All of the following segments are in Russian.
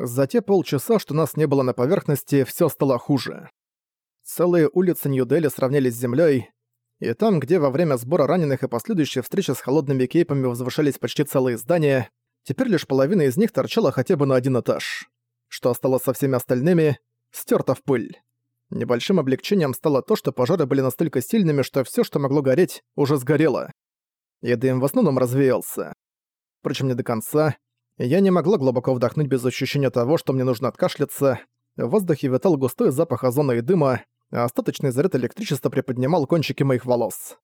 За те полчаса, что нас не было на поверхности, всё стало хуже. Целые улицы Нью-Дели сравнялись с землёй, и там, где во время сбора раненых и последующей встречи с холодными кейпами возвышались почти целые здания, теперь лишь половина из них торчала хотя бы на один этаж. Что стало со всеми остальными, стёрто в пыль. Небольшим облегчением стало то, что пожары были настолько сильными, что всё, что могло гореть, уже сгорело. И дым в основном развеялся. Впрочем, не до конца. Я не могла глубоко вдохнуть без ощущения того, что мне нужно откашляться. В воздухе витал густой запах озона и дыма, а остаточный заряд электричества приподнимал кончики моих волос.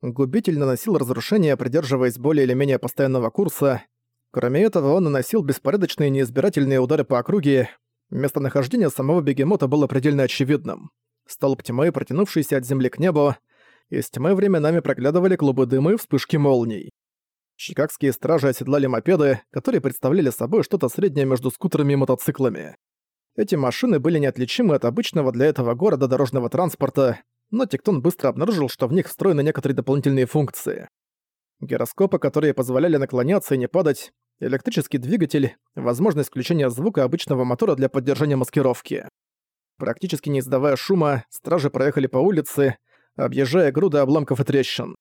Губитель наносил разрушение, придерживаясь более или менее постоянного курса. Кроме этого, он наносил беспорядочные неизбирательные удары по округе. Местонахождение самого бегемота было предельно очевидным. Столб тьмы, протянувшийся от земли к небу, из тьмы временами проглядывали клубы дыма и вспышки молний. Чикагские стражи оседлали мопеды, которые представляли собой что-то среднее между скутерами и мотоциклами. Эти машины были неотличимы от обычного для этого города дорожного транспорта, но Тектон быстро обнаружил, что в них встроены некоторые дополнительные функции. Гироскопы, которые позволяли наклоняться и не падать, электрический двигатель, возможность включения звука обычного мотора для поддержания маскировки. Практически не издавая шума, стражи проехали по улице, объезжая груды обломков и трещин.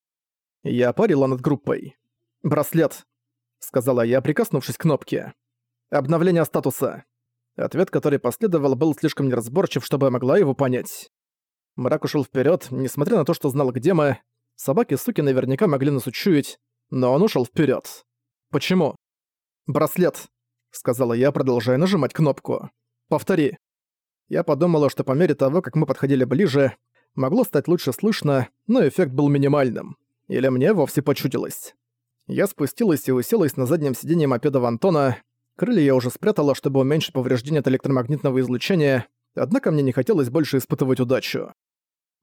Я парила над группой. «Браслет», — сказала я, прикоснувшись к кнопке. «Обновление статуса». Ответ, который последовал, был слишком неразборчив, чтобы я могла его понять. Мрак ушел вперед, несмотря на то, что знал, где мы. Собаки-суки наверняка могли нас учуять, но он ушел вперед. Почему? «Браслет», — сказала я, продолжая нажимать кнопку. «Повтори». Я подумала, что по мере того, как мы подходили ближе, могло стать лучше слышно, но эффект был минимальным. Или мне вовсе почудилось. Я спустилась и уселась на заднем сиденье мопеда Антона, Крылья я уже спрятала, чтобы уменьшить повреждения от электромагнитного излучения, однако мне не хотелось больше испытывать удачу.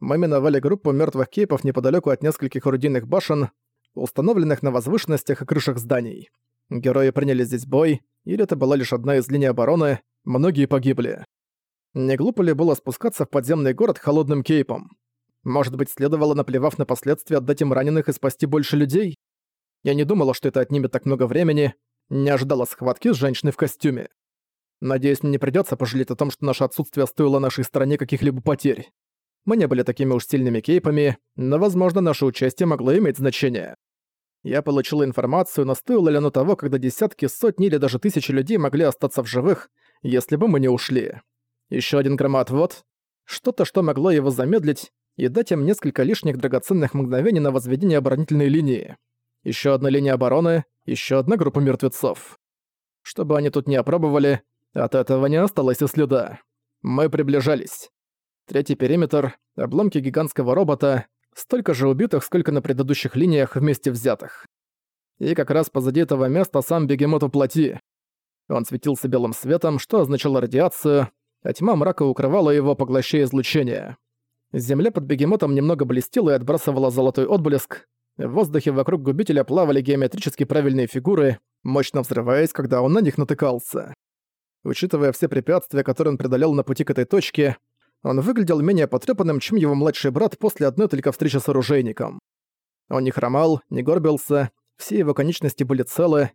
Мы миновали группу мертвых кейпов неподалеку от нескольких орудийных башен, установленных на возвышенностях и крышах зданий. Герои приняли здесь бой, или это была лишь одна из линий обороны, многие погибли. Не глупо ли было спускаться в подземный город холодным кейпом? Может быть, следовало, наплевав на последствия, отдать им раненых и спасти больше людей? Я не думала, что это отнимет так много времени, не ожидала схватки с женщиной в костюме. Надеюсь, мне не придётся пожалеть о том, что наше отсутствие стоило нашей стране каких-либо потерь. Мы не были такими уж сильными кейпами, но, возможно, наше участие могло иметь значение. Я получила информацию, но стоило ли оно того, когда десятки, сотни или даже тысячи людей могли остаться в живых, если бы мы не ушли. Ещё один громоотвод. Что-то, что могло его замедлить и дать им несколько лишних драгоценных мгновений на возведение оборонительной линии. Ещё одна линия обороны, еще одна группа мертвецов. Чтобы они тут не опробовали, от этого не осталось и следа. Мы приближались. Третий периметр, обломки гигантского робота, столько же убитых, сколько на предыдущих линиях вместе взятых. И как раз позади этого места сам бегемот уплоти. Он светился белым светом, что означало радиацию, а тьма мрака укрывала его, поглощая излучение. Земля под бегемотом немного блестела и отбрасывала золотой отблеск, в воздухе вокруг губителя плавали геометрически правильные фигуры, мощно взрываясь, когда он на них натыкался. Учитывая все препятствия, которые он преодолел на пути к этой точке, он выглядел менее потрепанным, чем его младший брат после одной только встречи с оружейником. Он не хромал, не горбился, все его конечности были целы,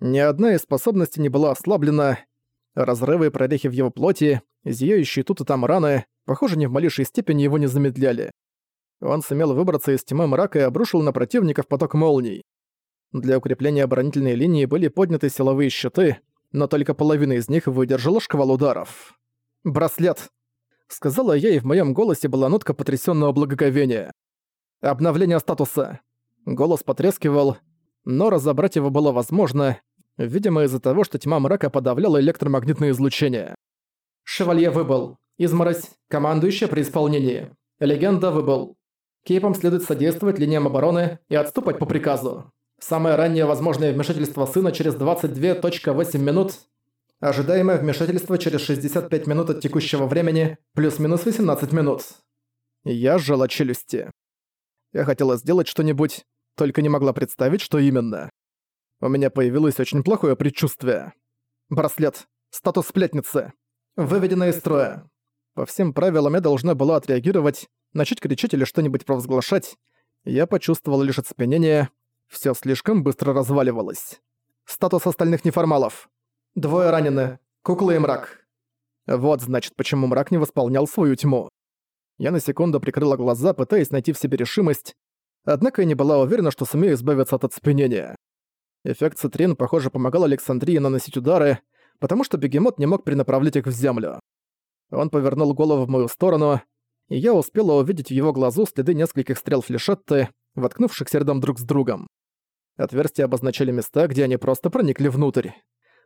ни одна из способностей не была ослаблена, разрывы и прорехи в его плоти, зияющие тут и там раны, похоже, ни в малейшей степени его не замедляли. Он сумел выбраться из тьмы мрака и обрушил на противников поток молний. Для укрепления оборонительной линии были подняты силовые щиты, но только половина из них выдержала шквал ударов. «Браслет!» — сказала я, и в моем голосе была нотка потрясенного благоговения. «Обновление статуса!» Голос потрескивал, но разобрать его было возможно, видимо из-за того, что тьма мрака подавляла электромагнитное излучение. «Шевалье выбыл. Изморозь. Командующая при исполнении. Легенда выбыл. Кейпам следует содействовать линиям обороны и отступать по приказу. Самое раннее возможное вмешательство сына через 22.8 минут. Ожидаемое вмешательство через 65 минут от текущего времени, плюс-минус 18 минут. Я сжала челюсти. Я хотела сделать что-нибудь, только не могла представить, что именно. У меня появилось очень плохое предчувствие. Браслет. Статус сплетницы. Выведено из строя. По всем правилам я должна была отреагировать, начать кричать или что-нибудь провозглашать, я почувствовал лишь оцепенение, все слишком быстро разваливалось. Статус остальных неформалов. Двое ранены. Кукла и мрак. Вот значит, почему мрак не восполнял свою тьму. Я на секунду прикрыла глаза, пытаясь найти в себе решимость, однако я не была уверена, что сумею избавиться от оцепенения. Эффект цитрин, похоже, помогал Александрии наносить удары, потому что бегемот не мог перенаправлять их в землю. Он повернул голову в мою сторону, и я успела увидеть в его глазу следы нескольких стрел флешетты, воткнувшихся рядом друг с другом. Отверстия обозначали места, где они просто проникли внутрь.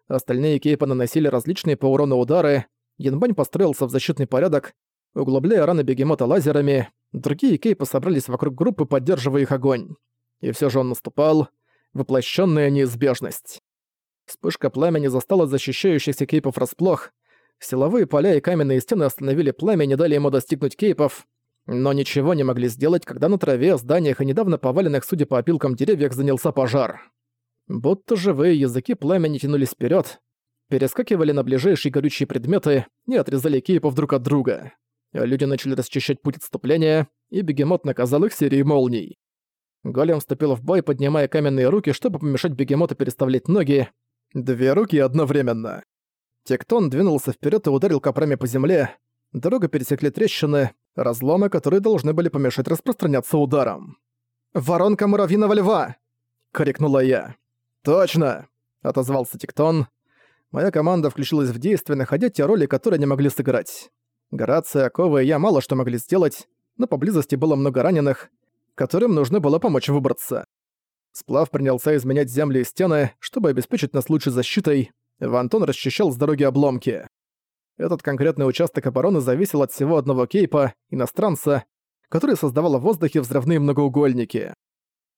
Остальные кейпы наносили различные по урону удары, Янбань построился в защитный порядок, углубляя раны бегемота лазерами, другие кейпы собрались вокруг группы, поддерживая их огонь. И все же он наступал, воплощенная неизбежность. Вспышка пламени застала защищающихся кейпов расплох, Силовые поля и каменные стены остановили пламя и не дали ему достигнуть кейпов, но ничего не могли сделать, когда на траве, зданиях и недавно поваленных, судя по опилкам деревьях, занялся пожар. Будто живые языки пламени тянулись вперед, перескакивали на ближайшие горючие предметы и отрезали кейпов друг от друга. Люди начали расчищать путь отступления, и бегемот наказал их серией молний. Голем вступил в бой, поднимая каменные руки, чтобы помешать бегемоту переставлять ноги. Две руки одновременно. Тектон двинулся вперед и ударил копрами по земле. Дорогу пересекли трещины, разломы, которые должны были помешать распространяться ударом. «Воронка муравьиного льва!» — крикнула я. «Точно!» — отозвался Тектон. Моя команда включилась в действие, находя те роли, которые они могли сыграть. Горация, Акова и я мало что могли сделать, но поблизости было много раненых, которым нужно было помочь выбраться. Сплав принялся изменять земли и стены, чтобы обеспечить нас лучшей защитой, Вантон расчищал с дороги обломки. Этот конкретный участок обороны зависел от всего одного кейпа, иностранца, который создавал в воздухе взрывные многоугольники.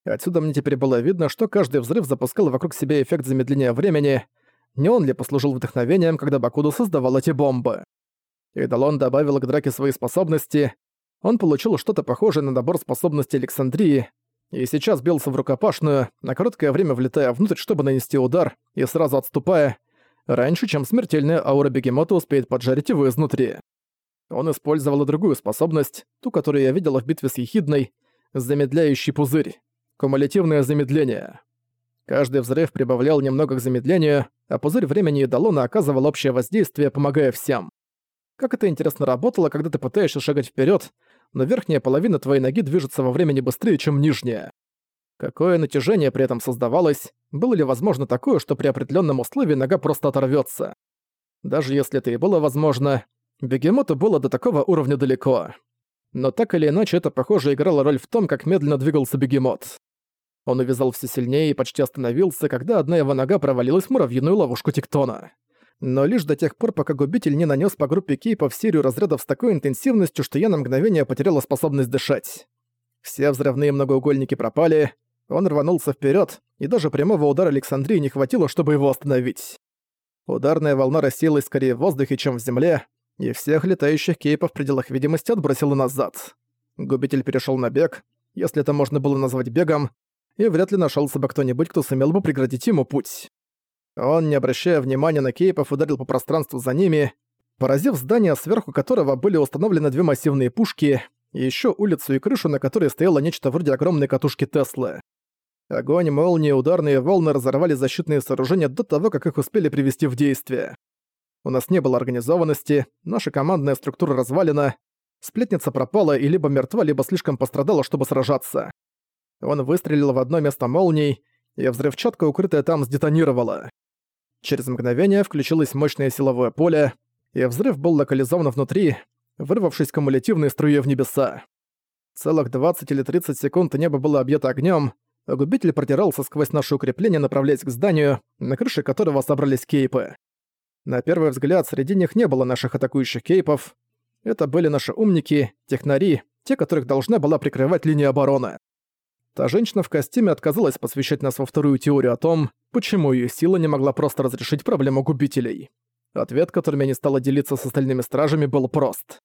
Отсюда мне теперь было видно, что каждый взрыв запускал вокруг себя эффект замедления времени, не он ли послужил вдохновением, когда Бакуду создавал эти бомбы. Идолон добавил к драке свои способности, он получил что-то похожее на набор способностей Александрии, и сейчас бился в рукопашную, на короткое время влетая внутрь, чтобы нанести удар, и сразу отступая, раньше, чем смертельная аура бегемота успеет поджарить его изнутри. Он использовал другую способность, ту, которую я видела в битве с Ехидной, замедляющий пузырь. Кумулятивное замедление. Каждый взрыв прибавлял немного к замедлению, а пузырь времени и Далона оказывал общее воздействие, помогая всем. Как это интересно работало, когда ты пытаешься шагать вперед, но верхняя половина твоей ноги движется во времени быстрее, чем нижняя. Какое натяжение при этом создавалось, было ли возможно такое, что при определенном условии нога просто оторвется? Даже если это и было возможно, бегемоту было до такого уровня далеко. Но так или иначе, это, похоже, играло роль в том, как медленно двигался бегемот. Он увязал все сильнее и почти остановился, когда одна его нога провалилась в муравьиную ловушку тектона. Но лишь до тех пор, пока губитель не нанес по группе кейпов серию разрядов с такой интенсивностью, что я на мгновение потеряла способность дышать. Все взрывные многоугольники пропали, он рванулся вперед, и даже прямого удара Александрии не хватило, чтобы его остановить. Ударная волна рассеялась скорее в воздухе, чем в земле, и всех летающих кейпов в пределах видимости отбросило назад. Губитель перешел на бег, если это можно было назвать бегом, и вряд ли нашелся бы кто-нибудь, кто сумел бы преградить ему путь. Он, не обращая внимания на кейпов, ударил по пространству за ними, поразив здание, сверху которого были установлены две массивные пушки, и ещё улицу и крышу, на которой стояло нечто вроде огромной катушки Теслы. Огонь, молнии, ударные волны разорвали защитные сооружения до того, как их успели привести в действие. У нас не было организованности, наша командная структура развалена, сплетница пропала и либо мертва, либо слишком пострадала, чтобы сражаться. Он выстрелил в одно место молнией, и взрывчатка, укрытая там, сдетонировала. Через мгновение включилось мощное силовое поле, и взрыв был локализован внутри, вырвавшись кумулятивной струей в небеса. Целых 20 или 30 секунд небо было объято огнем, Губитель протирался сквозь наше укрепление, направляясь к зданию, на крыше которого собрались кейпы. На первый взгляд, среди них не было наших атакующих кейпов. Это были наши умники, технари, те, которых должна была прикрывать линия обороны. Та женщина в костюме отказалась посвящать нас во вторую теорию о том, почему ее сила не могла просто разрешить проблему губителей. Ответ, которым я не стала делиться с остальными стражами, был прост.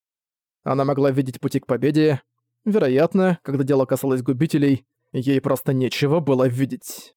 Она могла видеть пути к победе. Вероятно, когда дело касалось губителей, Ей просто нечего было видеть.